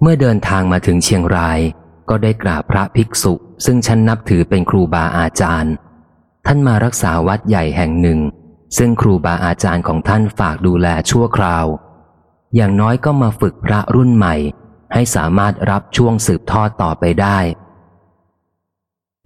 เมื่อเดินทางมาถึงเชียงราย ก็ได้กราบพระภิกษุ ซึ่งฉันนับถือเป็นครูบาอาจารย์ ท่านมารักษาวัดใหญ่แห่งหนึ่ง ซึ่งครูบาอาจารย์ของท่านฝากดูแลชั่วคราว อย่างน้อยก็มาฝึกพระรุ่นใหม่ ให้สามารถรับช่วงสืบทอดต่อไปได้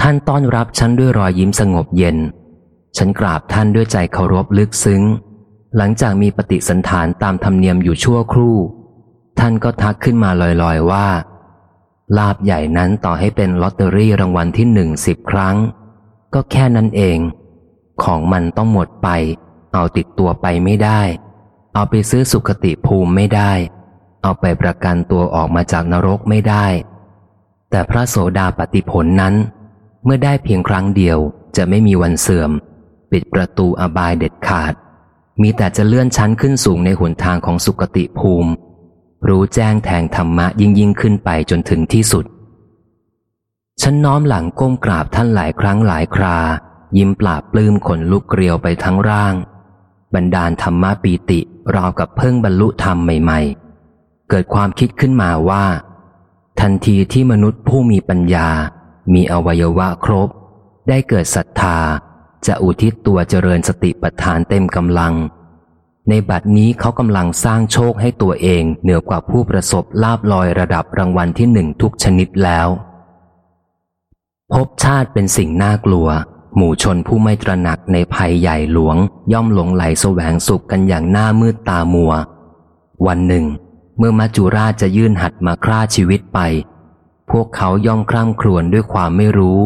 ท่านต้อนรับฉันด้วยรอยยิ้มสงบเย็น ฉันกราบท่านด้วยใจเคารพลึกซึ้ง หลังจากมีปฏิสันฐานตามธรรมเนียมอยู่ชั่วครู่ ท่านก็ทักขึ้นมาลอยๆว่า ลาบใหญ่นั้นต่อให้เป็นลอตเตอรี่รางวัลที่หนึ่งสิบครั้ง ก็แค่นั้นเอง ของมันต้องหมดไป เอาติดตัวไปไม่ได้ เอาไปซื้อสุขติภูมิไม่ได้ เอาไปประกันตัวออกมาจากนรกไม่ได้ แต่พระโสดาปฏิผลนั้น เมื่อได้เพียงครั้งเดียวจะไม่มีวันเสื่อม ปิดประตูอบายเด็ดขาด มีแต่จะเลื่อนชั้นขึ้นสูงในหนทางของสุคติภูมิ รู้แจ้งแทงธรรมะยิ่งยิ่งขึ้นไปจนถึงที่สุด ฉันน้อมหลังก้มกราบท่านหลายครั้งหลายครา ยิ้มปราบปลื้มขนลุกเกลียวไปทั้งร่าง บรรดาลธรรมะปีติราวกับเพิ่งบรรลุธรรมใหม่ ๆ เกิดความคิดขึ้นมาว่า ทันทีที่มนุษย์ผู้มีปัญญา มีอวัยวะครบ ได้เกิดศรัทธา จะอุทิศตัวเจริญสติปัฏฐานเต็มกำลัง ในบัดนี้เขากำลังสร้างโชคให้ตัวเองเหนือกว่าผู้ประสบลาบลอยระดับรางวัลที่หนึ่งทุกชนิดแล้วภพชาติเป็นสิ่งน่ากลัว หมู่ชนผู้ไม่ตระหนักในภัยใหญ่หลวง ย่อมหลงไหลแสวงสุขกันอย่างหน้ามืดตามัว วันหนึ่ง เมื่อมัจจุราชจะยื่นหัดมาฆ่าชีวิตไป พวกเขาย่อมคร่ำครวญด้วยความไม่รู้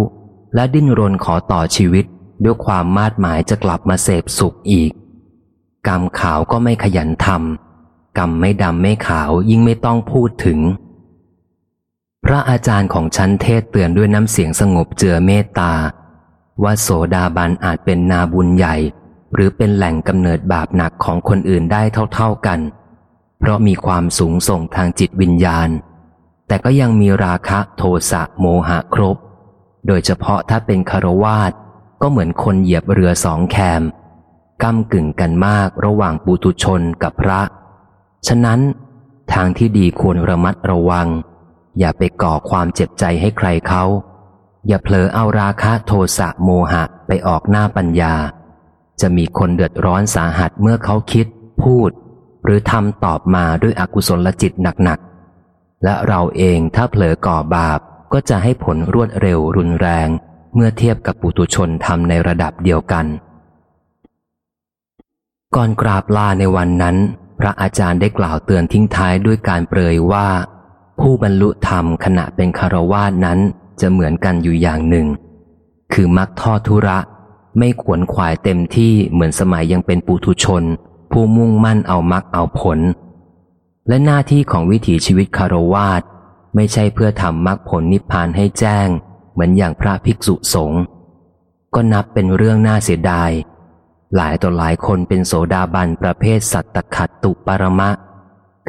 และดิ้นรนขอต่อชีวิตด้วยความมาดหมายจะกลับมาเสพสุขอีก กรรมขาวก็ไม่ขยันทำกรรมไม่ดำไม่ขาวยิ่งไม่ต้องพูดถึง พระอาจารย์ของฉันเทศเตือนด้วยน้ำเสียงสงบเจือเมตตา ว่าโสดาบันอาจเป็นนาบุญใหญ่ หรือเป็นแหล่งกำเนิดบาปหนักของคนอื่นได้เท่าๆกัน เพราะมีความสูงส่งทางจิตวิญญาณ แต่ก็ยังมีราคะโทสะโมหะครบ โดยเฉพาะถ้าเป็นคารวาสก็เหมือนคนเหยียบเรือสองแคม ก้ากึ่งกันมากระหว่างปุถุชนกับพระ ฉะนั้น ทางที่ดีควรระมัดระวัง อย่าไปก่อความเจ็บใจให้ใครเขา อย่าเผลอเอาราคะโทสะโมหะไปออกหน้าปัญญา จะมีคนเดือดร้อนสาหัสเมื่อเขาคิด พูด หรือทำตอบมาด้วยอกุศลจิตหนักๆ และเราเองถ้าเผลอก่อบาปก็จะให้ผลรวดเร็วรุนแรง เมื่อเทียบกับปุตุชนทำในระดับเดียวกัน ก่อนกราบลาในวันนั้น พระอาจารย์ได้กล่าวเตือนทิ้งท้ายด้วยการเปรยว่า ผู้บรรลุธรรมขณะเป็นคารวาสนั้นจะเหมือนกันอยู่อย่างหนึ่ง คือมักทอดทุระ ไม่ขวนขวายเต็มที่เหมือนสมัยยังเป็นปุถุชน ผู้มุ่งมั่นเอามักเอาผล และหน้าที่ของวิถีชีวิตคารวาสไม่ใช่เพื่อทำมรรคผลนิพพานให้แจ้ง เหมือนอย่างพระภิกษุสงฆ์ก็นับเป็นเรื่องน่าเสียดาย หลายต่อหลายคนเป็นโสดาบันประเภทสัตตขัดตุปรมะ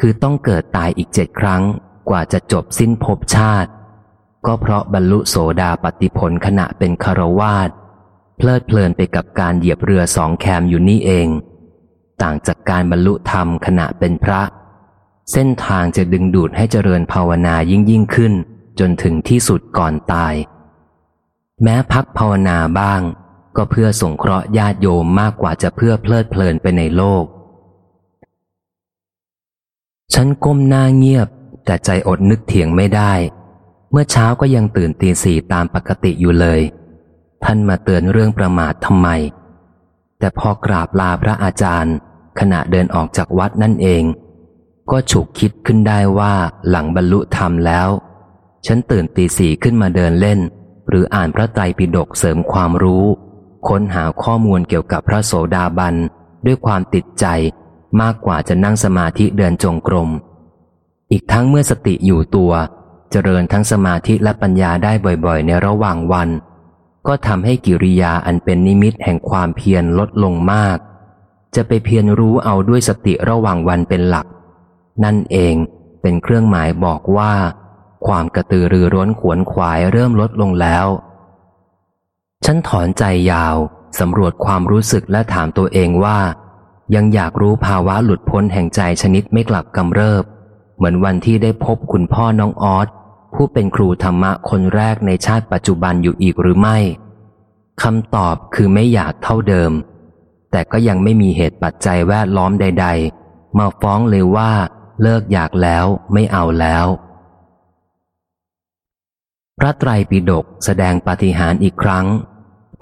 คือต้องเกิดตายอีกเจ็ดครั้งกว่าจะจบสิ้นภพชาติ ก็เพราะบรรลุโสดาปฏิผลขณะเป็นคารวาสเพลิดเพลินไปกับการเหยียบเรือสองแคมอยู่นี่เอง ต่างจากการบรรลุธรรมขณะเป็นพระ เส้นทางจะดึงดูดให้เจริญภาวนายิ่งยิ่งขึ้น จนถึงที่สุดก่อนตาย แม้พักภาวนาบ้าง ก็เพื่อสงเคราะห์ญาติโยมมากกว่าจะเพื่อเพลิดเพลินไปในโลก ฉันก้มหน้าเงียบ แต่ใจอดนึกเถียงไม่ได้ เมื่อเช้าก็ยังตื่นตีสี่ตามปกติอยู่เลย ท่านมาเตือนเรื่องประมาททำไม แต่พอกราบลาพระอาจารย์ ขณะเดินออกจากวัดนั่นเอง ก็ฉุกคิดขึ้นได้ว่าหลังบรรลุธรรมแล้ว ฉันตื่นตีสี่ขึ้นมาเดินเล่น หรืออ่านพระไตรปิฎกเสริมความรู้ ค้นหาข้อมูลเกี่ยวกับพระโสดาบันด้วยความติดใจมากกว่าจะนั่งสมาธิเดินจงกรม อีกทั้งเมื่อสติอยู่ตัว เจริญทั้งสมาธิและปัญญาได้บ่อยๆ ในระหว่างวัน ก็ทำให้กิริยาอันเป็นนิมิตแห่งความเพียรลดลงมาก จะไปเพียรรู้เอาด้วยสติระหว่างวันเป็นหลัก นั่นเองเป็นเครื่องหมายบอกว่า ความกระตือรือร้นขวนขวายเริ่มลดลงแล้ว ฉันถอนใจยาวสำรวจความรู้สึกและถามตัวเองว่า ยังอยากรู้ภาวะหลุดพ้นแห่งใจชนิดไม่กลับกำเริบ เหมือนวันที่ได้พบคุณพ่อน้องออสผู้เป็นครูธรรมะคนแรกในชาติปัจจุบันอยู่อีกหรือไม่คำตอบคือไม่อยากเท่าเดิม แต่ก็ยังไม่มีเหตุปัจจัยแวดล้อมใด ๆ มาฟ้องเลยว่า เลิกอยากแล้วไม่เอาแล้ว พระไตรปิฎกแสดงปาฏิหาริย์อีกครั้ง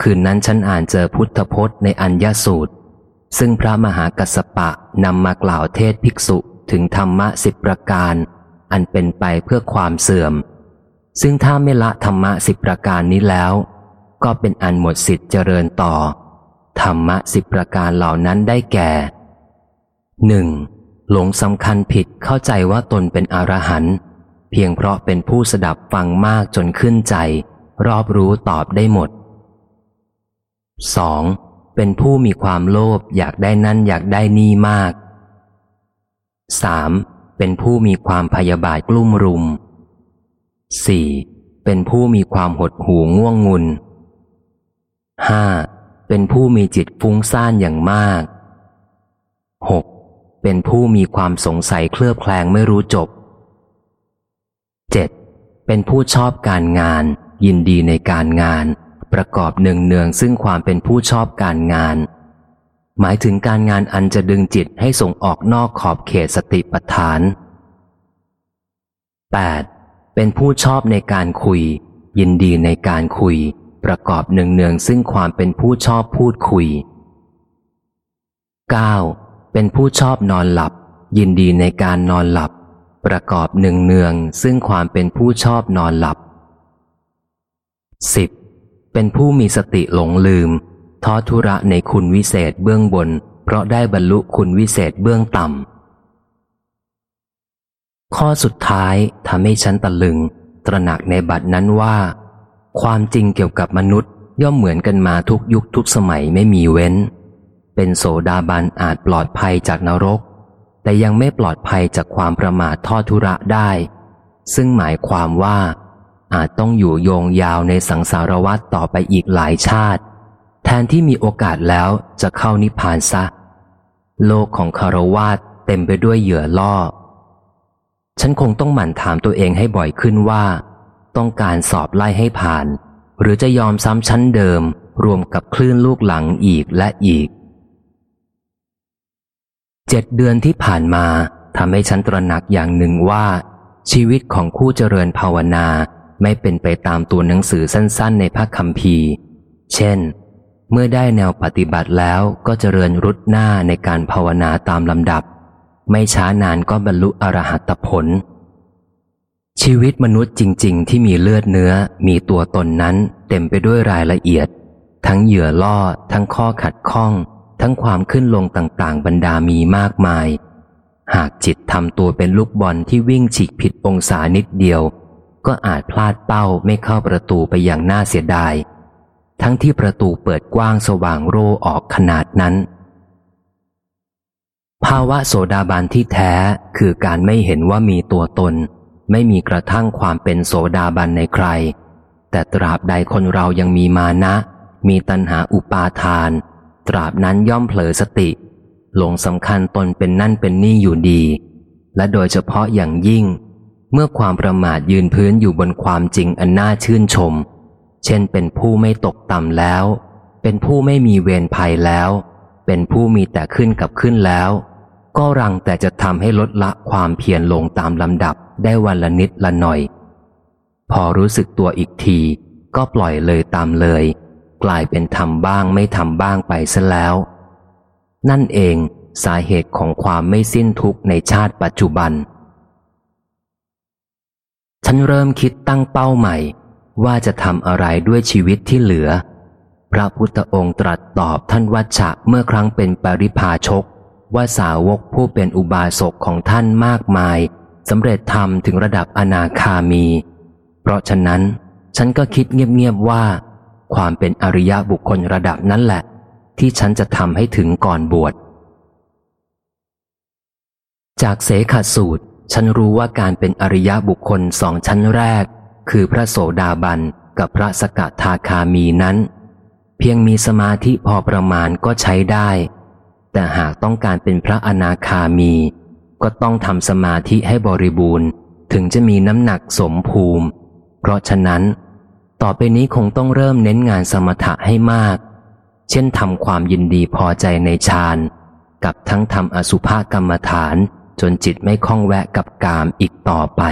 คืนนั้นฉันอ่านเจอพุทธพจน์ในอัญญสูตร ซึ่งพระมหากัสสปะนำมากล่าวเทศภิกษุถึงธรรมะสิบประการ อันเป็นไปเพื่อความเสื่อม ซึ่งถ้าไม่ละธรรมะสิบประการนี้แล้ว ก็เป็นอันหมดสิทธิ์เจริญต่อ ธรรมะสิบประการเหล่านั้นได้แก่หนึ่งหลงสำคัญผิดเข้าใจว่าตนเป็นอรหันต์เพียงเพราะเป็นผู้สดับฟังมากจนขึ้นใจ รอบรู้ตอบได้หมด 2. เป็นผู้มีความโลภอยากได้นั่นอยากได้นี่มาก 3. เป็นผู้มีความพยาบาทกลุ่มรุม 4. เป็นผู้มีความหดหู่ง่วงงุน 5. เป็นผู้มีจิตฟุ้งซ่านอย่างมาก 6. เป็นผู้มีความสงสัยเคลือบแคลงไม่รู้จบ 7. เป็นผู้ชอบการงาน ยินดีในการงาน ประกอบเนืองเนืองซึ่งความเป็นผู้ชอบการงาน หมายถึงการงานอันจะดึงจิตให้ส่งออกนอกขอบเขตสติปัฏฐาน 8. เป็นผู้ชอบในการคุย ยินดีในการคุย ประกอบเนืองเนืองซึ่งความเป็นผู้ชอบพูดคุย 9. เป็นผู้ชอบนอนหลับ ยินดีในการนอนหลับ ประกอบเนืองเนืองซึ่งความเป็นผู้ชอบนอนหลับ 10. เป็นผู้มีสติหลงลืมทอทุระในคุณวิเศษเบื้องบน เพราะได้บรรลุคุณวิเศษเบื้องต่ำ ข้อสุดท้ายทำให้ฉันตะลึง ตระหนักในบัดนั้นว่า ความจริงเกี่ยวกับมนุษย์ย่อมเหมือนกันมาทุกยุคทุกสมัยไม่มีเว้น เป็นโสดาบันอาจปลอดภัยจากนรก แต่ยังไม่ปลอดภัยจากความประมาททอดทุระได้ ซึ่งหมายความว่า อาจต้องอยู่โยงยาวในสังสารวัฏต่อไปอีกหลายชาติ แทนที่มีโอกาสแล้วจะเข้านิพพานซะ โลกของคารวาสเต็มไปด้วยเหยื่อล่อ ฉันคงต้องหมั่นถามตัวเองให้บ่อยขึ้นว่า ต้องการสอบไล่ให้ผ่าน หรือจะยอมซ้ำชั้นเดิม รวมกับคลื่นลูกหลังอีกและอีกเจ็ดเดือนที่ผ่านมาทำให้ฉันตระหนักอย่างหนึ่งว่า ชีวิตของคู่เจริญภาวนา ไม่เป็นไปตามตัวหนังสือสั้นๆ ในพระคัมภีร์เช่น เมื่อได้แนวปฏิบัติแล้วก็เจริญรุดหน้าในการภาวนาตามลำดับ ไม่ช้านานก็บรรลุอรหัตผล ชีวิตมนุษย์จริง ๆ ที่มีเลือดเนื้อมีตัวตนนั้นเต็มไปด้วยรายละเอียด ทั้งเหยื่อล่อ ทั้งข้อขัดข้อง ทั้งความขึ้นลงต่างๆ บรรดามีมากมาย หากจิตทำตัวเป็นลูกบอลที่วิ่งฉีกผิดองศานิดเดียว ก็อาจพลาดเป้าไม่เข้าประตูไปอย่างน่าเสียดาย ทั้งที่ประตูเปิดกว้างสว่างโรออกขนาดนั้น ภาวะโสดาบันที่แท้คือการไม่เห็นว่ามีตัวตน ไม่มีกระทั่งความเป็นโสดาบันในใคร แต่ตราบใดคนเรายังมีมานะ มีตัณหาอุปาทาน ตราบนั้นย่อมเผลอสติหลงสำคัญตนเป็นนั่นเป็นนี่อยู่ดี และโดยเฉพาะอย่างยิ่ง เมื่อความประมาทยืนพื้นอยู่บนความจริงอันน่าชื่นชม เช่นเป็นผู้ไม่ตกต่ำแล้ว เป็นผู้ไม่มีเวรภัยแล้ว เป็นผู้มีแต่ขึ้นกับขึ้นแล้ว ก็รังแต่จะทำให้ลดละความเพียรลงตามลำดับได้วันละนิดละหน่อย พอรู้สึกตัวอีกที ก็ปล่อยเลยตามเลย กลายเป็นทำบ้างไม่ทำบ้างไปซะแล้ว นั่นเองสาเหตุของความไม่สิ้นทุกข์ในชาติปัจจุบัน ฉันเริ่มคิดตั้งเป้าใหม่ ว่าจะทำอะไรด้วยชีวิตที่เหลือ พระพุทธองค์ตรัสตอบท่านวัชชะเมื่อครั้งเป็นปริพาชก ว่าสาวกผู้เป็นอุบาสกของท่านมากมายสำเร็จธรรมถึงระดับอนาคามี เพราะฉะนั้น ฉันก็คิดเงียบๆว่า ความเป็นอริยบุคคลระดับนั้นแหละ ที่ฉันจะทำให้ถึงก่อนบวชจากเสขสูตร ฉันรู้ว่าการเป็นอริยบุคคลสองชั้นแรก คือพระโสดาบันกับพระสกทาคามีนั้น เพียงมีสมาธิพอประมาณก็ใช้ได้ แต่หากต้องการเป็นพระอนาคามี ก็ต้องทำสมาธิให้บริบูรณ์ ถึงจะมีน้ำหนักสมภูมิ เพราะฉะนั้น ต่อไปนี้คงต้องเริ่มเน้นงานสมถะให้มาก เช่นทำความยินดีพอใจในฌานกับทั้งทำอสุภกรรมฐาน จนจิตไม่คล้องแวะกับกามอีกต่อไป